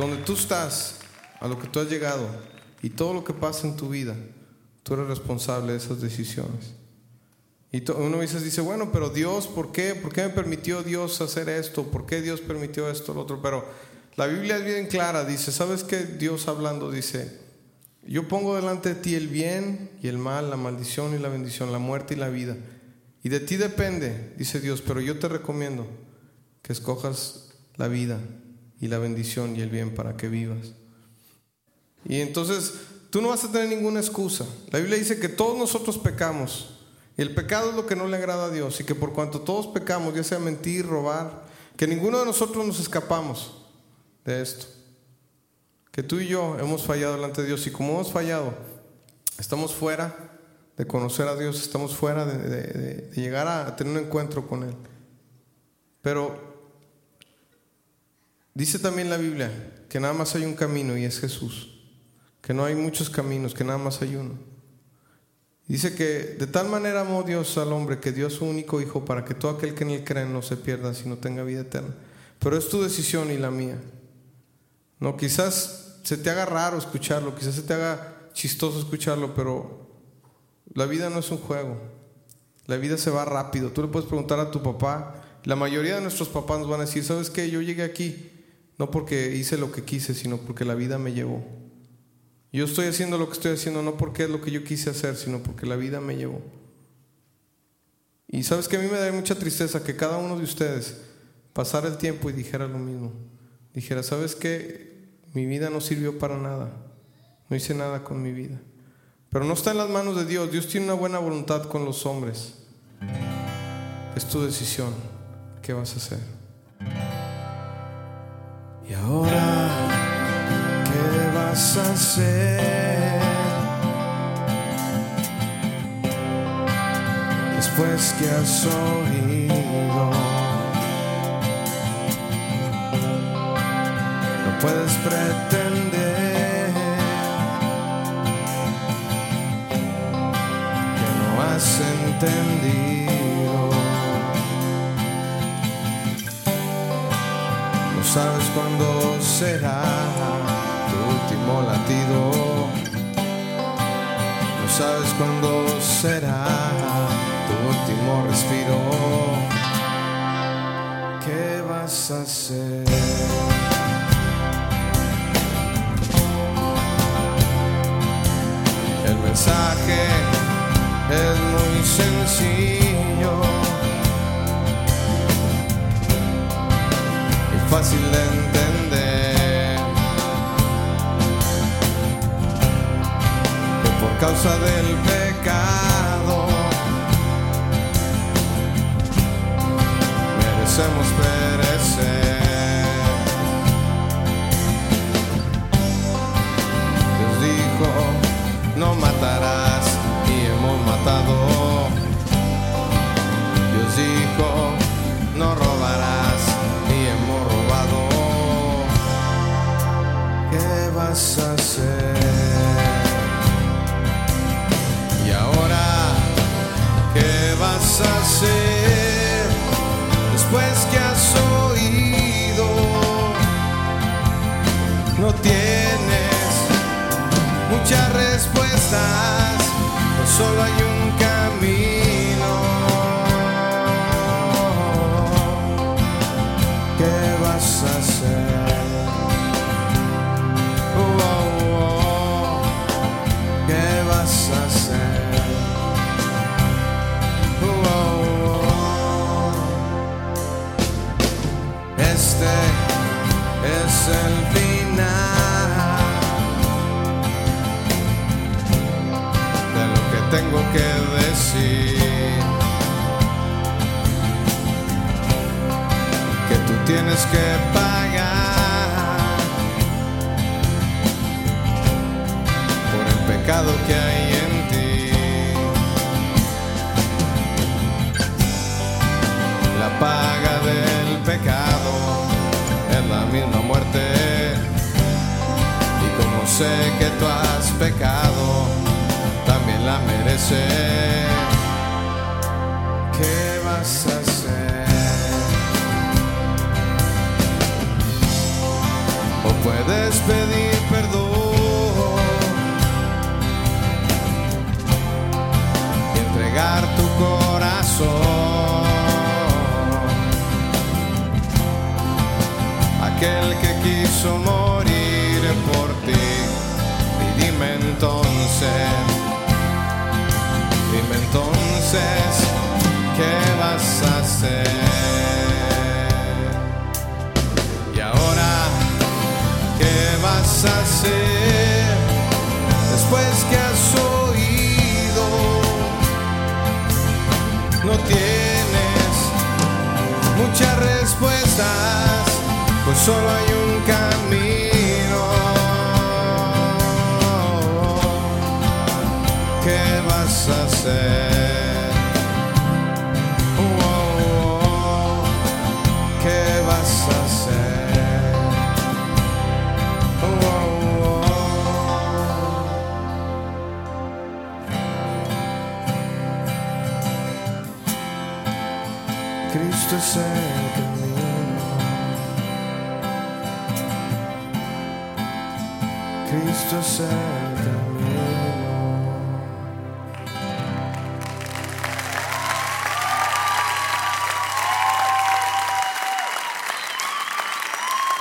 donde tú estás, a lo que tú has llegado y todo lo que pasa en tu vida, tú eres responsable de esas decisiones. Y uno a veces dice, bueno, pero Dios, ¿por qué? ¿Por qué me permitió Dios hacer esto? ¿Por qué Dios permitió esto, lo otro? Pero la Biblia es bien clara, dice, ¿sabes qué? Dios hablando dice, yo pongo delante de ti el bien y el mal, la maldición y la bendición, la muerte y la vida. Y de ti depende, dice Dios, pero yo te recomiendo que escojas la vida y la bendición y el bien para que vivas. Y entonces tú no vas a tener ninguna excusa. La Biblia dice que todos nosotros pecamos. Y el pecado es lo que no le agrada a Dios. Y que por cuanto todos pecamos, ya sea mentir, robar, que ninguno de nosotros nos escapamos de esto. Que tú y yo hemos fallado delante de Dios. Y como hemos fallado, estamos fuera de conocer a Dios, estamos fuera de, de llegar a tener un encuentro con Él. Pero dice también la Biblia que nada más hay un camino y es Jesús que no hay muchos caminos, que nada más hay uno. Dice que de tal manera amó Dios al hombre que dio su único hijo para que todo aquel que en él cree no se pierda, sino tenga vida eterna. Pero es tu decisión y la mía. No, quizás se te haga raro escucharlo, quizás se te haga chistoso escucharlo, pero la vida no es un juego. La vida se va rápido. Tú le puedes preguntar a tu papá. La mayoría de nuestros papás nos van a decir, ¿sabes qué? Yo llegué aquí no porque hice lo que quise, sino porque la vida me llevó. Yo estoy haciendo lo que estoy haciendo no porque es lo que yo quise hacer, sino porque la vida me llevó. Y sabes que a mí me da mucha tristeza que cada uno de ustedes pasara el tiempo y dijera lo mismo. Dijera, ¿sabes qué? Mi vida no sirvió para nada. No hice nada con mi vida. Pero no está en las manos de Dios. Dios tiene una buena voluntad con los hombres. Es tu decisión. ¿Qué vas a hacer? Y ahora vas a hacer después que has oído. No puedes pretender que no has entendido. Sabes cuándo será último latido. No sabes cuándo será tu último respiro. ¿Qué vas a hacer? El mensaje es muy sencillo fácil de entender. causa del pecado. Merecemos perecer. Respuestas, solo hay un camino. ¿Qué vas a hacer? Oh, oh, oh. ¿Qué vas a? Que decir. Que tú tienes que pagar por el pecado que hay en ti. La paga del pecado es la misma muerte. Y como sé que tú has pecado, la mereces. ¿Qué vas a hacer? ¿O puedes pedir perdón y entregar tu corazón. Aquel que quiso morir por ti, y dime vas a hacer después que has oído? No tienes muchas respuestas, pues solo hay un camino. ¿Qué vas a hacer? Cristo es el camino. Cristo es el